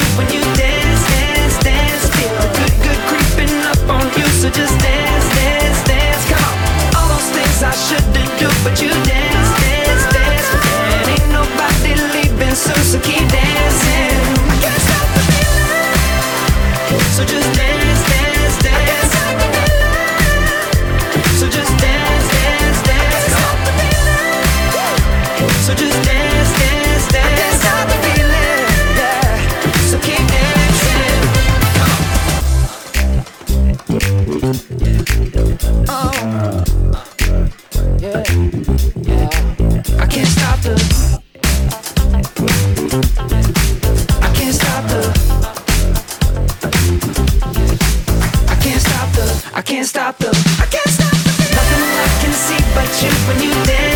see I can't stop the. Nothing I can see but you when you dance,